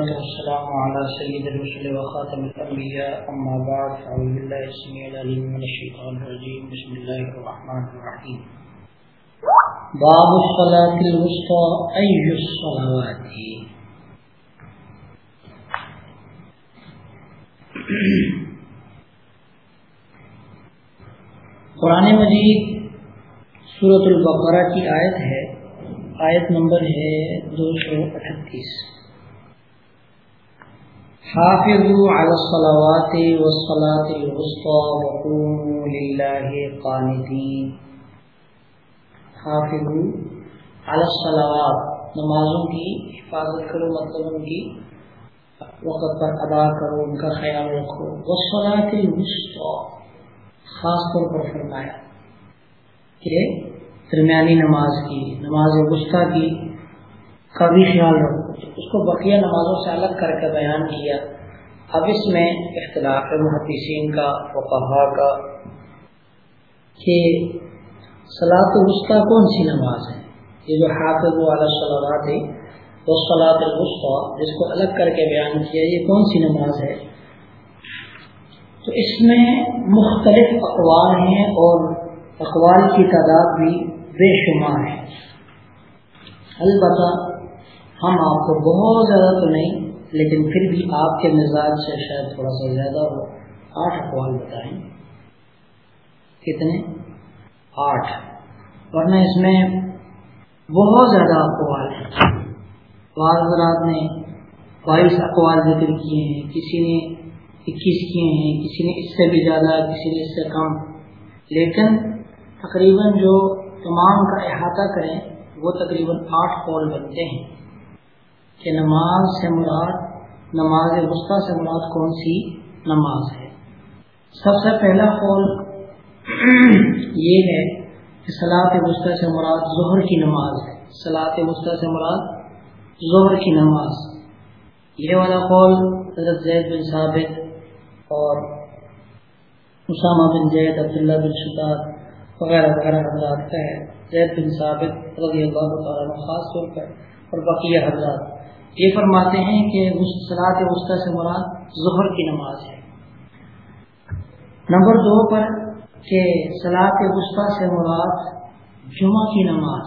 والسلام على سيد الرسل وخاتم الأنبياء. أما بعد فأعوذ بالله السميع العليم من الشيطان الرجيم. بسم الله الرحمن الرحيم. باب الصلاة الوسطى، أي الصلوات؟ قرآن مجید سورة البقرہ کی آیت ہے. آیت نمبر ہے دو سو اٹھتیس. حافظوا على الصلوات والصلاة الوسطى وقوموا لله قانتين حافظوا على الصلوات، نمازوں کی حفاظت کرو مطلب ان کی وقت پر ادا کرو، ان کا خیال رکھو. والصلاة الوسطى خاص طور پر فرمایا کہ درمیانی نماز کی، نماز وسطی کی کا بھی خیال رکھو. اس کو بقیہ نمازوں سے الگ کر کے بیان کیا۔ اب اس میں اختلاف محدثین کا فقہا کا کہ سلاط الوسطی کون سی نماز ہے؟ یہ جو حافظ والا صلاحات ہے وہ سلاط الوسطی، جس کو الگ کر کے بیان کیا، یہ کون سی نماز ہے؟ تو اس میں مختلف اقوال ہیں اور اقوال کی تعداد بھی بے شمار ہے البتہ ہم آپ کو بہت زیادہ تو نہیں، لیکن پھر بھی آپ کے مزاج سے شاید تھوڑا سا زیادہ ہو آٹھ اقوال بتائیں۔ کتنے؟ آٹھ۔ ورنہ اس میں بہت زیادہ اقوال ہیں۔ بعض حضرات نے بائیس اقوال ذکر کیے ہیں، کسی نے اکیس کیے ہیں، کسی نے اس سے بھی زیادہ، کسی نے اس سے کم۔ لیکن تقریباً جو تمام کا احاطہ کریں، وہ تقریباً آٹھ قول بنتے ہیں۔ کہ نماز سے مراد، نماز وسطی سے مراد کون سی نماز ہے؟ سب سے پہلا قول یہ ہے کہ سلاط وسطی سے مراد ظہر کی نماز ہے۔ سلاط وسطی سے مراد ظہر کی نماز۔ یہ والا قول حضرت زید بن ثابت اور اسامہ بن زید، عبداللہ بن شداد وغیرہ وغیرہ حضرات کا ہے۔ زید بن ثابت رضی اللہ تعالیٰ خاص طور پر اور بقیہ حضرات۔ یہ فرماتے ہیں کہ سلاد وسطی سے مراد ظہر کی نماز ہے۔ نمبر دو پر کہ سلاد وسطی سے مراد جمعہ کی نماز۔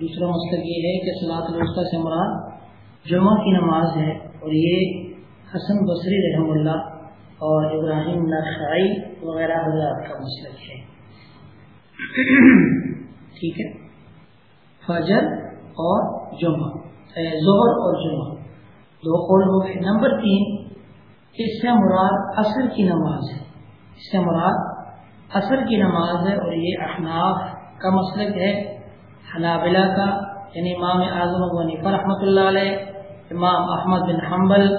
دوسرا مسئلہ یہ ہے کہ سلاد وسطی سے مراد جمعہ کی نماز ہے۔ اور یہ حسن بصری رحم اللہ اور ابراہیم نقائی وغیرہ حضرات کا مسئلہ ہے۔ ٹھیک ہے۔ فجر اور جمعہ۔ ظہر اور جمعہ۔ دو قول ہو گئے نمبر تین، اس سے مراد عصر کی نماز ہے۔ اس سے مراد عصر کی نماز ہے اور یہ احناف کا مسلک ہے۔ حنابلہ کا یعنی امام اعظم ونیفا رحمۃ اللہ علیہ، امام احمد بن حنبل،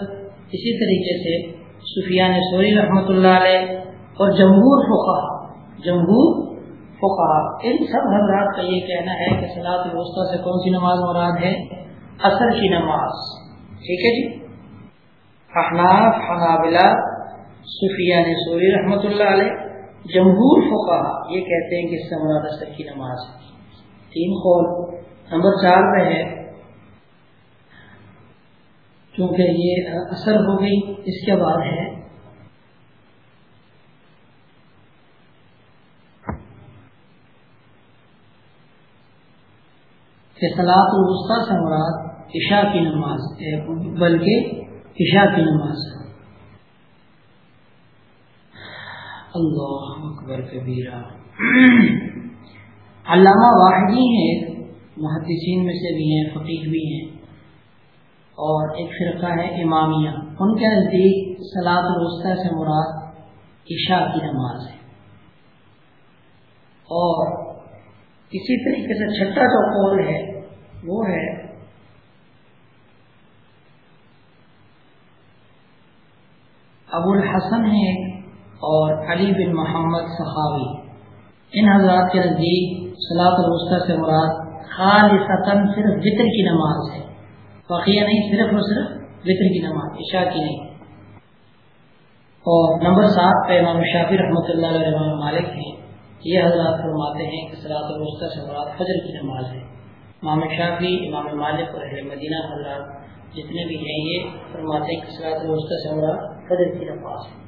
اسی طریقے سے سفیان سوری رحمۃ اللہ علیہ اور جمہور فقہ جمہور فقہ ان سب حضرات کا یہ کہنا ہے کہ سلاط الوسطی سے کون سی نماز مراد ہے؟ اثر کی نماز۔ ٹھیک ہے جی؟ احناف، حنابلہ صفیان سوری رحمۃ اللہ علیہ، جمہور فقہ یہ کہتے ہیں کہ اس سے مراد اثر کی نماز ہے۔ تین قول۔ نمبر چار میں ہے کیونکہ یہ اثر ہو گئی، اس کے بعد ہے۔ کہ سلاط الوسطی سے مراد عشاء کی نماز بلکہ عشاء کی نماز اللہ اکبر کبیرہ۔ علامہ واحدی ہیں، محدثین میں سے بھی ہیں فقیر بھی ہیں۔ اور ایک فرقہ ہے امامیہ۔ ان کے نزدیک سلاد الوسطی سے مراد عشاء کی نماز ہے۔ اور اسی طریقے سے چھٹا جو قول ہے وہ ہے ابو الحسن ہے اور علی بن محمد صحابی۔ ان حضرات کے نزدیک سلاط الوسطی سے مراد خالصتاً صرف وطر کی نماز ہے۔ واقعہ نہیں، صرف اور صرف وطر کی نماز، عشاء کی نہیں۔ اور نمبر سات پہ امام شافی رحمۃ اللہ علیہ مالک ہیں، یہ حضرات فرماتے ہیں کہ سلاط الوسطی سے مراد فجر کی نماز ہے۔ امام شافی امام مالک اور اہل مدینہ حضرات جتنے بھی ہیں یہ فرماتے ہیں کہ سلاط الوسطی سے ہمارا فجر کی نماز ہے۔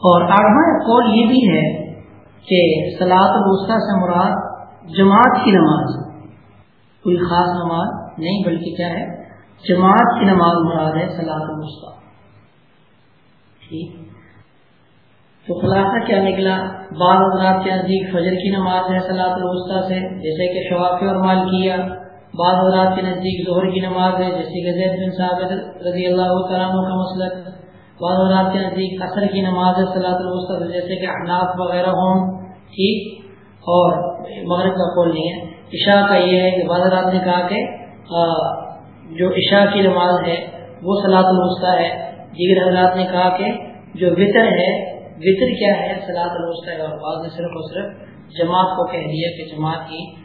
اور آٹھواں قول یہ بھی ہے کہ سلاط الوسطی سے مراد جماعت کی نماز کوئی خاص نماز نہیں، بلکہ کیا ہے؟ جماعت کی نماز مراد ہے سلاط الوسطی ٹھیک؟ تو خلاصہ کیا نکلا؟ بعض حضرات کے نزدیک فجر کی نماز ہے سلاط الوسطی سے، جیسے کہ شوافی اور مال کیا۔ بعض حضرات کے نزدیک ظہر کی نماز ہے، جیسے کہ زید بن صاحب رضی اللہ تعالیٰ کا مسئلہ بعض حضرات کے نزدیک اثر کی نماز ہے صلاح الوسط جیسے کہ احناف وغیرہ ہوں، ٹھیک؟ اور مغرب کا قول نہیں ہے۔ عشاء کا یہ ہے کہ بعض حضرات نے کہا کہ جو عشاء کی نماز ہے، وہ صلاح الوسطی ہے۔ دیگر حضرات نے کہا کہ، جو وطر ہے وطر کیا ہے صلاح الوسطی اور بعض نے صرف اور صرف جماعت کو کہہ دیا کہ جماعت کی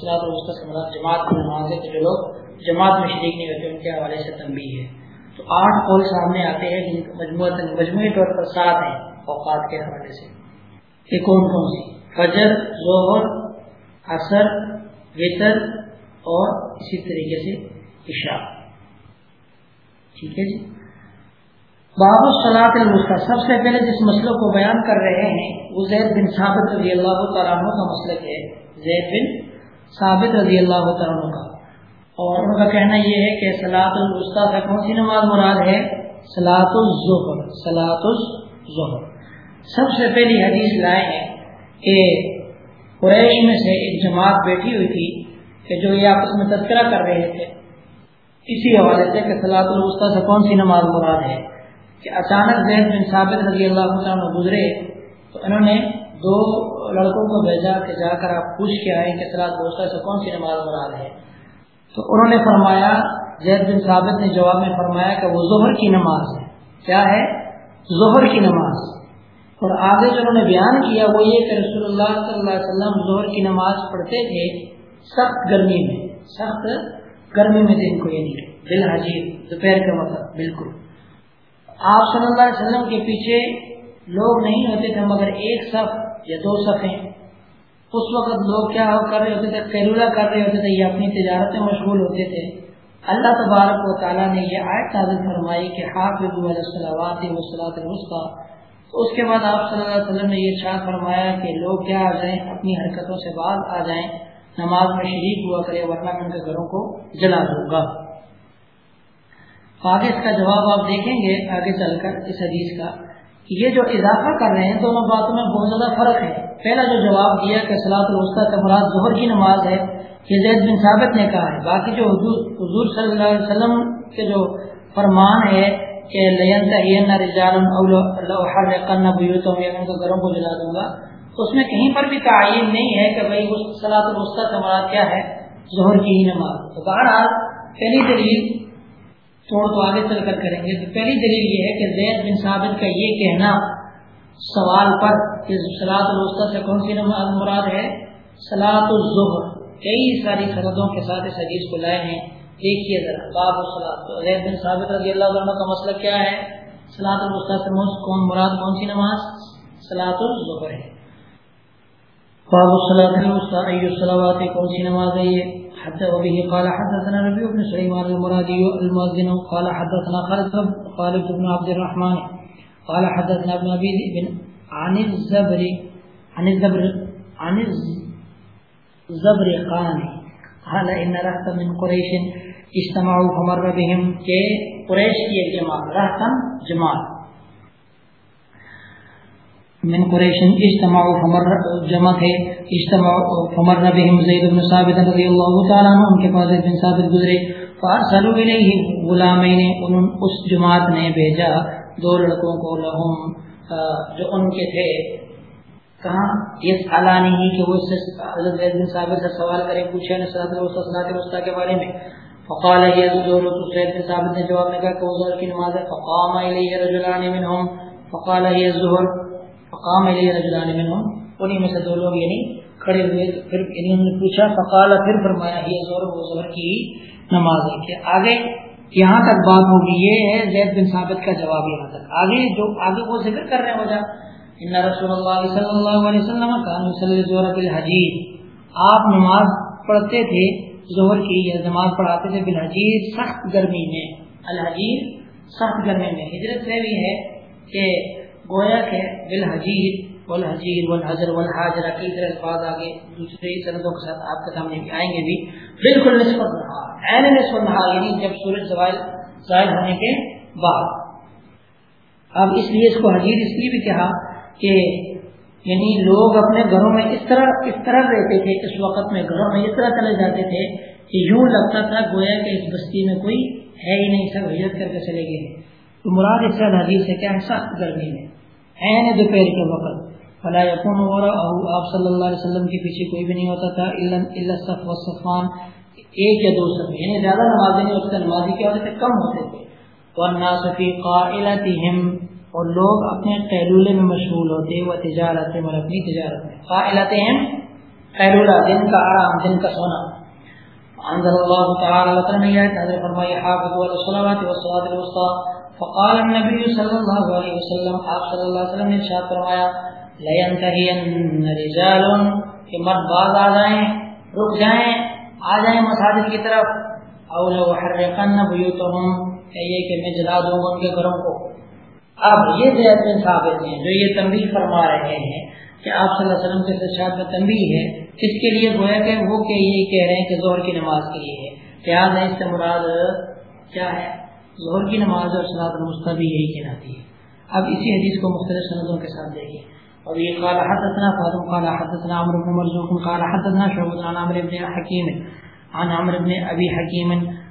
صلاح الوسطی سے مراد جماعت کی نماز ہے جو لوگ جماعت میں شریک نہیں ہوتے، ان کے حوالے سے تنبیہ ہے۔ تو آٹھ قول سامنے آتے ہیں، جن مجموعہ مجموعی طور پر سات ہیں اوقات کے حوالے سے۔ کہ کون کون سی؟ فجر، ظہر اثر وطر اور اسی طریقے سے عشاء۔ ٹھیک ہے جی؟ باب الصلاط الوسطی سب سے پہلے جس مسئلے کو بیان کر رہے ہیں، وہ زید بن ثابت رضی اللہ تعالیٰ کا مسئلہ ہے۔ زید بن ثابت رضی اللہ تعالیٰ کا۔ اور ان کا کہنا یہ ہے کہ سلاط الوسطی کا کون سی نماز مراد ہے؟ سلاط الظہر۔ سلاط الظہر۔ سب سے پہلی حدیث لائے ہیں کہ قریش میں سے ایک جماعت بیٹھی ہوئی تھی کہ جو یہ آپس میں تذکرہ کر رہے تھے۔ اسی حوالے سے کہ سلاط الوسطی سے کون سی نماز مراد ہے؟ کہ اچانک زید بن ثابت رضی اللہ عنہ گزرے تو انہوں نے دو لڑکوں کو بھیجا کہ جا کر آپ پوچھ کے آئے کہ سلاط الوسطی سے کون سی نماز مراد ہے؟ تو انہوں نے فرمایا، زید بن ثابت نے جواب میں فرمایا کہ وہ ظہر کی نماز ہے۔ کیا ہے؟ ظہر کی نماز۔ اور آگے جو انہوں نے بیان کیا وہ یہ کہ رسول اللہ صلی اللہ علیہ وسلم ظہر کی نماز پڑھتے تھے سخت گرمی میں۔ سخت گرمی میں دن کو یعنی دل حجیب دوپہر کے وقت، بالکل۔ آپ صلی اللہ علیہ وسلم کے پیچھے لوگ نہیں ہوتے تھے، مگر ایک صف یا دو صفیں اس وقت لوگ کیا کر رہے ہوتے تھے؟ قیرولہ کر رہے ہوتے تھے یا اپنی تجارت میں مشغول ہوتے تھے۔ اللہ تبارک و تعالیٰ نے یہ آیت نازل فرمائی کہ حافظ الصلاوات وصلاۃ اس کے بعد آپ صلی اللہ علیہ وسلم نے یہ شاد فرمایا کہ لوگ کیا آ جائیں، اپنی حرکتوں سے باز آ جائیں، نماز میں شریک ہوا کرے ورنہ میں ان کے گھروں کو جلا دوں گا۔ آگے اس کا جواب آپ دیکھیں گے آگے چل کر اس حدیث کا یہ جو اضافہ کر رہے ہیں دونوں باتوں میں بہت زیادہ فرق ہے۔ پہلا جو جواب دیا کہ سلاط الوسطی کا مراد ظہر کی نماز ہے، یہ زید بن ثابت نے کہا ہے۔ باقی جو حضور حضور صلی اللہ علیہ وسلم کے جو فرمان ہے کہ گھروں کو جلا دوں گا۔ تو اس میں کہیں پر بھی تعین نہیں ہے کہ بھائی سلاط الوسطی کا مراد کیا ہے، ظہر کی ہی نماز۔ تو بہرحال پہلی دلیل تھوڑا تو آگے چل کر کریں گے۔ تو پہلی دلیل یہ ہے کہ زید بن ثابت کا یہ کہنا سوال پر کہ سلاد الوسطی سے کون سی نماز مراد ہے؟ سلاد الظہر۔ کئی ساری سندوں کے ساتھ اس حدیث کو لائے ہیں۔ دیکھیے ذرا، باب زید بن ثابت رضی اللہ عنہ کا مسئلہ کیا ہے؟ سلاد الوسطی سے کون مراد کون سی نماز؟ سلاد الظہر ہے۔ باب الصلاۃ الوسطی ای الصلوات کون سی نماز ہے یہ؟ حتى وبه قال حدثنا ربيع بن سليمان المرادي المؤذن قال حدثنا خالد خالد بن عبد الرحمن قال حدثنا ابن ابي بن عن الزبر عن الزبر عن الزبر قال قال ان رهط من قريش اجتمعوا فمر بهم کہ قریش کی ایک جماعت رہتا جماعت من قریش اجتماع فمر جمع تھے اجتماع فمر بهم زید بن ثابت رضی اللہ تعالی عنہ، ان کے پاس زید بن ثابت گزرے۔ فارسلوا الیہ غلامین ان اس جماعت نے بھیجا دو لڑکوں کو لہم جو ان کے تھے۔ کہاں؟ یہ علانی ہی کہ وہ اس سے حضرت زید بن ثابت سے سوال کریں پوچھے نے صلاۃ الوسطی الوسطی کے بارے میں۔ فقال یہ دو دور زید بن ثابت نے جواب میں کہا کہ وہ ظہر کی نماز ہے۔ فقام الیہ رجلان منهم فقال یہ الظهر فقام علیہ رجلان منہم انہی میں سے دو لوگ یعنی کھڑے ہوئے تو پھر یعنی انہوں نے پوچھا، فقال، پھر فرمایا یہ زور و زور کی نماز ہے۔ کہ آگے، یہاں تک بات ہوگی، یہ ہے زید بن ثابت کا جواب یہاں تک۔ آگے جو، آگے وہ ذکر کر رہے ہیں وجہ ان رسول اللہ صلی اللہ علیہ وسلم کان صلی زور بالحجیر آپ نماز پڑھتے تھے، ظہر کی یا نماز پڑھاتے تھے بالحجیر سخت گرمی میں۔ الحجیر سخت گرمی میں۔ ہجرت سے بھی ہے کہ گویا کے بالحجیر والحجیر والحجر والحاجر کئی طرح الفاظ آگے دوسرے سندوں کے ساتھ آپ کے سامنے بھی آئیں گے بھی۔ بالکل نسبت رہا این نسبت رہا یعنی جب سورج زوائل ظاہر ہونے کے بعد۔ اب اس لیے اس کو حجیر اس لیے بھی کہا کہ یعنی لوگ اپنے گھروں میں اس طرح اس طرح رہتے تھے، اس وقت میں گھروں میں اس طرح چلے جاتے تھے کہ یوں لگتا تھا گویا کہ اس بستی میں کوئی ہے ہی نہیں، سب ہجرت کر کے چلے گئے۔ تو مراد اس طرح حجیر سے کیا ہے سخت گرمی میں این دوپہر کے وقت۔ فلا یقون غورا آپ صلی اللہ علیہ وسلم کے پیچھے کوئی بھی نہیں ہوتا تھا اللہ صف و صفان ایک یا دو صف یعنی زیادہ نمازیں نہیں ہوتے نمازی کے وجہ سے کم ہوتے تھے۔ ورنہ صفی قائلتہم، اور لوگ اپنے قیلولے میں مشغول ہوتے، وہ تجارت اور اپنی تجارت میں۔ قائلتہم، قیلولہ، دن کا آرام، دن کا سونا۔ انزل اللہ تعالی وطن آیت حضرت فرمائی حافظ و رسولات و صلات الوسطى فقال النبی صلی اللہ علیہ وسلم، آپ صلی اللہ علیہ وسلم نے ارشاد فرمایا رجال، کہ مرد باز آ جائیں، رک جائیں، آ جائیں مساجد کی طرف۔ اول وحرقن بیوتهم کہ یہ کہ میں جلا دوں گا ان کے گھروں کو۔ اب یہ زید ثابت ہیں، جو یہ تنبیہ فرما رہے ہیں، کہ آپ صلی اللہ علیہ وسلم کے ارشاد میں تنبیہ ہے، کس کے لیے گویا کہ وہ کہ یہ کہہ رہے ہیں کہ ظہر کی نماز کے لیے ہے۔ لہٰذا اس سے مراد کیا ہے؟ ظہر کی نماز اور صلاح المستہ بھی یہی کہلاتی ہے۔ اب اسی حدیث کو مختلف سندوں کے ساتھ دیکھیں۔ وبه قال حدثنا فاطم، قال حدثنا عمرو بن مرزوق، قال حدثنا شعبة عن عمرو بن حكيم عن عمرو بن أبي حكيم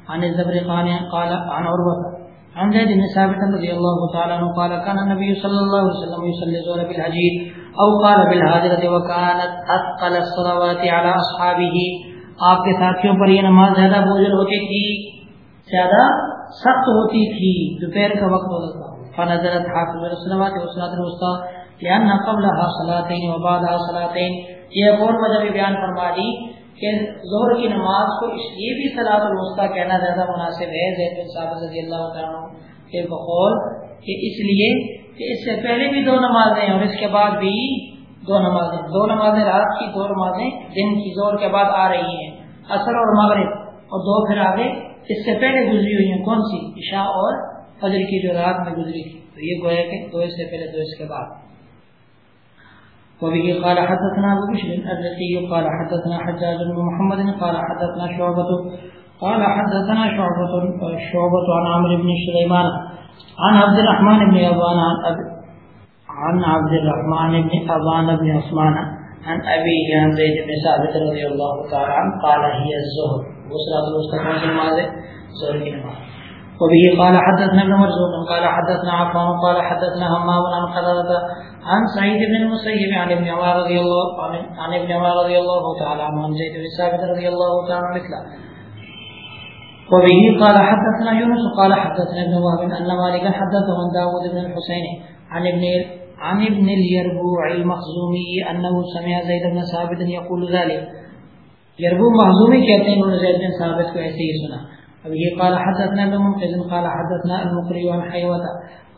عن الزبرقان قال عن عروة عن زيد بن ثابت رضي الله تعالى عنه قال كان النبي صلى الله عليه وسلم يصلي الظهر بالحجير أو قال بالهاجرة وكانت أثقل الصلوات على أصحابه آپ کے ساتھیوں پر یہ نماز زیادہ بوجھل ہوتی تھی زیادہ سخت ہوتی تھی۔ دوپہر کا وقت ہوتا تھا۔ فنظرت حافظ الصلوات والصلاة الوسطى لأن قبلها صلاتين وبعدها صلاتين یہ قول وجہ بھی بیان فرما دی کہ ظہر کی نماز کو اس لیے بھی صلاۃ الوسطی کہنا زیادہ مناسب ہے۔ زید بن ثابت رضی اللہ تعالیٰ کے بقول کہ اس لیے کہ اس سے پہلے بھی دو نمازیں اور اس کے بعد بھی دو نمازیں۔ دو نمازیں رات کی، دو نمازیں دن کی۔ زور کے بعد آ رہی ہیں۔ اثر اور مغرب اور دو پھر آگے اس سے پہلے گزری ہوئی ہیں کون سی؟ عشاء اور فجر کی جو رات میں گزری تھی۔ تو یہ گویا کہ دو اس سے پہلے، دو اس کے بعد۔ وبه قال حدثنا ابو بشر الذي قال حدثنا حجاج بن محمد، قال حدثنا شعبة، قال حدثنا شعبة شعبة عن عمرو بن سليمان، عن عبد الرحمن بن ابان عن عبد الرحمن بن ابان بن عثمان، عن ابي عن زيد بن ثابت رضي الله تعالى عنه، قال هي الزهر. وصلاه المستقيم في الماضي زهر کی نماز وبه قال حدثنا ابن مرزوق، قال حدثنا عفان، قال حدثنا همام عن قتادة عن سعيد بن المسيب عن ابن عمر رضي الله عن ابن عمر رضي الله تعالى عن زيد بن ثابت رضي الله تعالى مثله. وبه قال حدثنا يونس، قال حدثنا ابن وهب ان مالك حدثه عن داود بن الحسين عن ابن عن ابن اليربوع المخزومي انه سمع زيد بن ثابت يقول ذلك. يربوع مخزومي کہتے ہیں، انہوں نے زید بن ثابت کو ایسے ہی سنا۔ اب یہ قال حدثنا ابن قال حدثنا المقري عن حيوة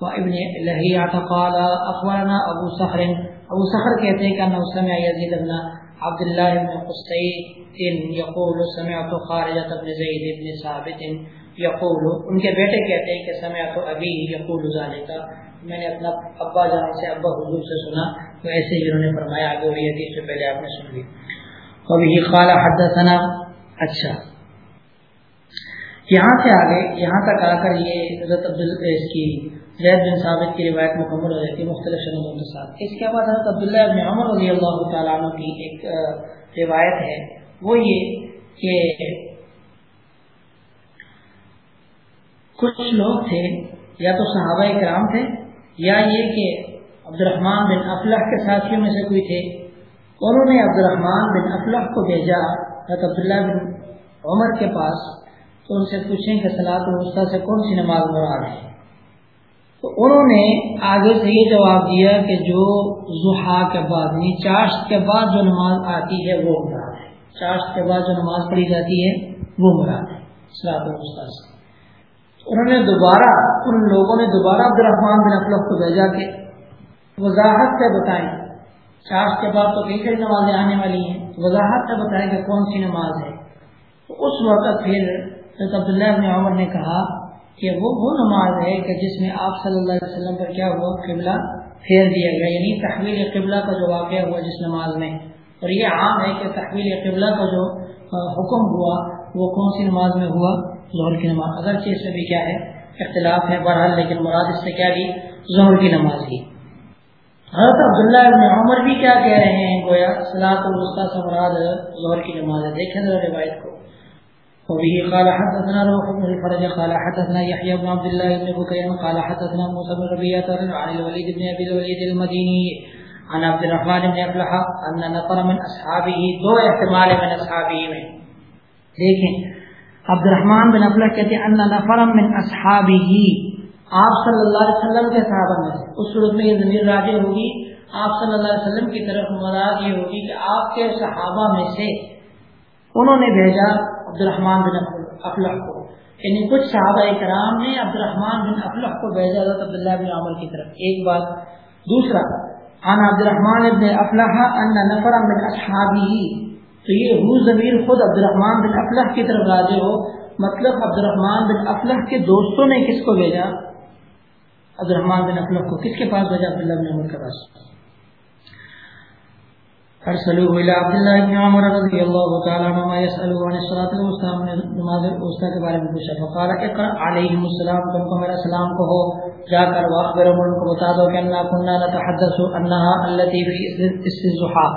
وابن لهيعة قال اخبرنا ابو صخر۔ ابو صخر کہتے ہیں کہ انه سمع يزيد بن عبد الله بن قصي يقول، سمعت خارجة بن زيد بن ثابت يقول۔ ان کے بیٹے کہتے ہیں کہ سمعت ابي يقول ذلك۔ میں نے اپنا ابا جان سے ابا حضور سے سنا، تو ایسے ہی انہوں نے فرمایا، آگے وہی حدیث سے پہلے آپ نے سن لی۔ وبه قال حدثنا اچھا۔ یہاں سے آگے، یہاں تک آ کر یہ حضرت عبد اس کی زید بن ثابت کی روایت مکمل ہو جاتی ہے، مختلف شنوں کے ساتھ اس کے بعد حضرت عبداللہ ابن عمر رضی اللہ تعالیٰ عنہ کی ایک روایت ہے۔ وہ یہ کہ کچھ لوگ تھے، یا تو صحابہ کرام تھے، یا یہ کہ عبد الرحمٰن بن افلح کے ساتھیوں میں سے کوئی تھے۔ انہوں نے عبد الرحمٰن بن افلح کو بھیجا، حضرت عبداللہ بن عمر کے پاس، تو ان سے پوچھیں کہ سلاد الوسطی سے کون سی نماز مراد ہے تو انہوں نے آگے سے یہ جواب دیا کہ جو زحا کے بعد یعنی چاشت کے بعد جو نماز آتی ہے، وہ مراد ہے۔ چاشت کے بعد جو نماز پڑھی جاتی ہے، وہ مراد ہے سلاد الوسطی سے۔ انہوں نے دوبارہ، ان لوگوں نے دوبارہ عبد الرحمان بن اقلف کو بھیجا کہ وضاحت سے بتائیں۔ چاشت کے بعد تو کئی کئی نمازیں آنے والی ہیں وضاحت سے بتایا کہ کون سی نماز ہے۔ تو اس وقت پھر حضرت عبداللہ ابن عمر نے کہا کہ وہ وہ نماز ہے کہ جس میں آپ صلی اللہ علیہ وسلم پر کیا ہوا، قبلہ پھیر دیا گیا یعنی تحویل قبلہ کا جو واقعہ ہوا جس نماز میں۔ اور یہ عام ہے کہ تحویل قبلہ کا جو حکم ہوا، وہ کون سی نماز میں ہوا؟ ظہر کی نماز۔ اگرچہ اس میں بھی کیا ہے، اختلاف ہے بہرحال، لیکن مراد اس سے کیا لی ظہر کی نماز کی۔ حضرت عبداللہ ابن عمر بھی کیا کہہ رہے ہیں؟ گویا سلاط الوسطی سے مراد ظہر کی نماز ہے۔ دیکھیں ذرا روایت کو۔ وبه قال حدثنا روح بن الفرج، قال حدثنا يحيى بن عبد الله بن بكير قال حدثنا موسى بن ربيعة عن الوليد بن ابي الوليد المديني عن عبد الرحمن بن افلح ان نفر من اصحابه، دو احتمال من اصحابه میں۔ دیکھیں عبد الرحمن بن افلح کہتے ہیں، ان نفر من اصحابه۔ آپ صلی اللہ علیہ وسلم کے صحابہ میں سے، اس صورت میں یہ ضمیر راجع ہوگی، آپ صلی اللہ علیہ وسلم کی طرف مراد یہ ہوگی کہ آپ کے صحابہ میں سے انہوں نے بھیجا عبد الرحمان بن افلح کو۔ یعنی کچھ صحابہ کرام نے عبد الرحمان بن افلح کو بھیجا حضرت عبداللہ بن عمر کی طرف۔ ایک بات، دوسرا، عن عبد الرحمان بن افلح ان نفر من اصحابی تو یہ ہو ضمیر خود عبد الرحمان بن افلح کی طرف راضی ہو۔ مطلب عبد الرحمان بن افلح کے دوستوں نے کس کو بھیجا؟ عبد الرحمان بن افلح کو کس کے پاس بھیجا؟ عبداللہ بن عمر کے پاس۔ ارسلوه الى عبد الله بن عمر رضي الله تعالى عنهما يسالوا عن الصلاه الوسطى من نماز الوسطى کے بارے میں پوچھا۔ فقال اقرا عليهم السلام، تم کو میرا سلام کہو۔ جا کر واخبر ان کو بتا دو کہ اننا كنا نتحدث انها التي في الزحى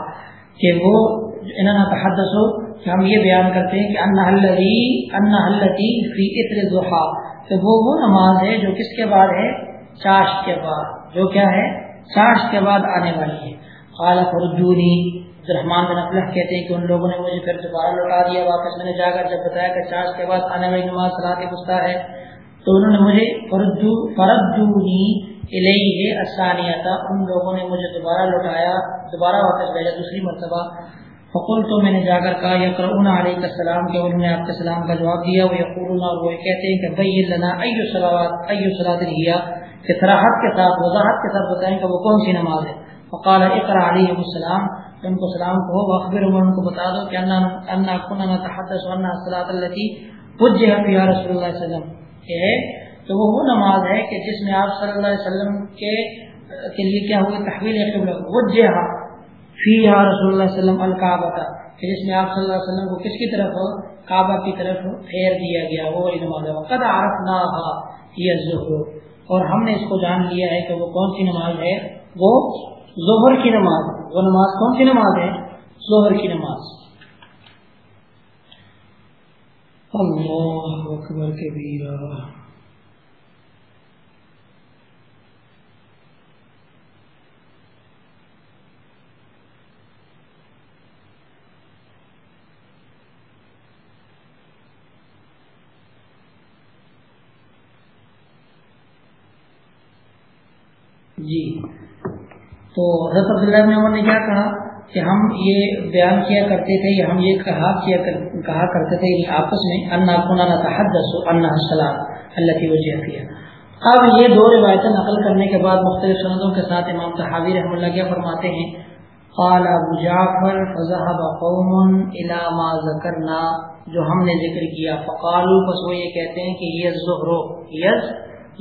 کہ وہ اننا نتحدث، کہ ہم یہ بیان کرتے ہیں کہ انها الذي انها التي في اثر الزحى کہ وہ وہ نماز ہے جو کس کے بعد ہے؟ چاش کے بعد، جو کیا ہے؟ چاش کے بعد آنے والی ہے۔ قال فرجونی رحمان بن افلح کہتے ہیں کہ ان لوگوں نے مجھے پھر دوبارہ لوٹا دیا، واپس میں نے جا کر جب بتایا کہ چارج کے بعد آنے والی نماز صلاح گستا ہے، تو انہوں نے مجھے فرجو فرجونی الیہ اسانیہ تھا ان لوگوں نے مجھے دوبارہ لوٹایا، دوبارہ واپس بھیجا دوسری مرتبہ۔ فقول تو میں نے جا کر کہا، یقرؤون علیہ السلام، کہ انہوں نے آپ کے سلام کا جواب دیا۔ وہ یقولون اور وہ کہتے ہیں کہ بین لنا، ایو صلوات، ایو صلاۃ ہیا کہ صراحت کے ساتھ، وضاحت کے ساتھ بتائیں کہ وہ کون سی نماز ہے۔ فقال اقرا علیہ السلام، ان کو سلام کہو واخبر ان کو بتا دو کہ انا انا كنا نتحدث عن الصلاه التي وجه فيها رسول الله صلی اللہ علیہ وسلم۔ کہ تو وہ وہ نماز ہے کہ جس میں آپ صلی اللہ علیہ وسلم کے کے لیے کیا ہوا تحویل قبلہ۔ وجہ فیہا رسول اللہ صلی اللہ علیہ وسلم الکعبہ کہ جس میں آپ صلی اللہ علیہ وسلم کو کس کی طرف ہو؟ کعبہ کی طرف پھیر دیا گیا، وہ وہی نماز ہے۔ وقد عرفناها هي الظهر اور ہم نے اس کو جان لیا ہے کہ وہ کون سی نماز ہے؟ وہ ظہر کی نماز وہ نماز کون سی نماز ہے؟ ظہر کی نماز۔ اللہ اکبر کبیرہ جی تو حضرت عبداللہ بن عمر نے کیا کہا کہ ہم یہ بیان کیا کرتے تھے یا ہم یہ کہا کیا کر, کہا کرتے تھے یعنی آپس میں انا کنا تحدث انا السلام اللہ کی وجہ کیا اب یہ دو روایتیں نقل کرنے کے بعد مختلف سندوں کے ساتھ امام تحاوی رحم اللہ کیا فرماتے ہیں قال ابو جعفر فذهب قوم الى ما ذکرنا جو ہم نے ذکر کیا۔ فقالوا پس وہ یہ کہتے ہیں کہ یہ ظہر یز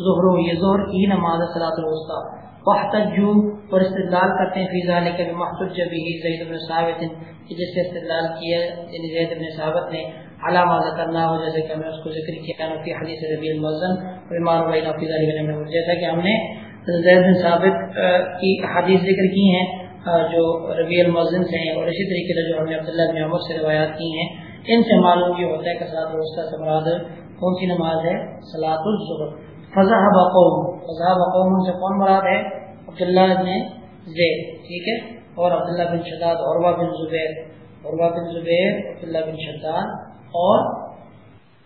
ظہر یہ ظہر کی نماز صلاۃ الوسطی۔ واحتجوا اور استدلال کرتے ہیں فیضا علیہ کبھی محتج بھی زید بن ثابت، کہ جس سے استدلال کیا یعنی زید بن ثابت نے علامہ کرنا ہو جیسے کہ ہم نے اس کو ذکر کیا نفی حدیث ربی الموزن، اور امام علیہ فیض علیہ جیسا کہ ہم نے زید بن ثابت کی حدیث ذکر کی ہیں جو ربی الموزن سے ہیں، اور اسی طریقے سے جو ہم نے عبداللہ بن عمر سے روایات کی ہیں، ان سے معلوم یہ ہوتا ہے کہ سلاد الوسطی سے مراد کون سی نماز ہے؟ سلاۃ الظہر. فضا بقوم فضا بقوم سے کون مراد ہے؟ عبداللہ بن زید، ٹھیک ہے؟ اور عبداللہ بن شداد عروا بن زبیر عروا بن زبیر، عبداللہ بن شداد اور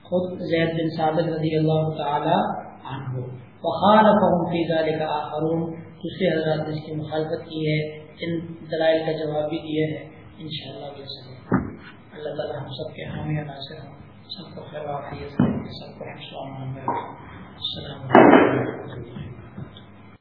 خود زید بن ثابت رضی اللہ تعالی عنہ۔ وخالفهم في ذلك آخرون دوسرے حضرات نے اس کی مخالفت کی ہے، ان دلائل کا جواب بھی دیا ہے، انشاءاللہ یہ اللہ تعالی ہم سب کے حامی و ناصر ہوں۔ سب کو خیر و عافیت سب کو حفظ و امان السلام علیکم۔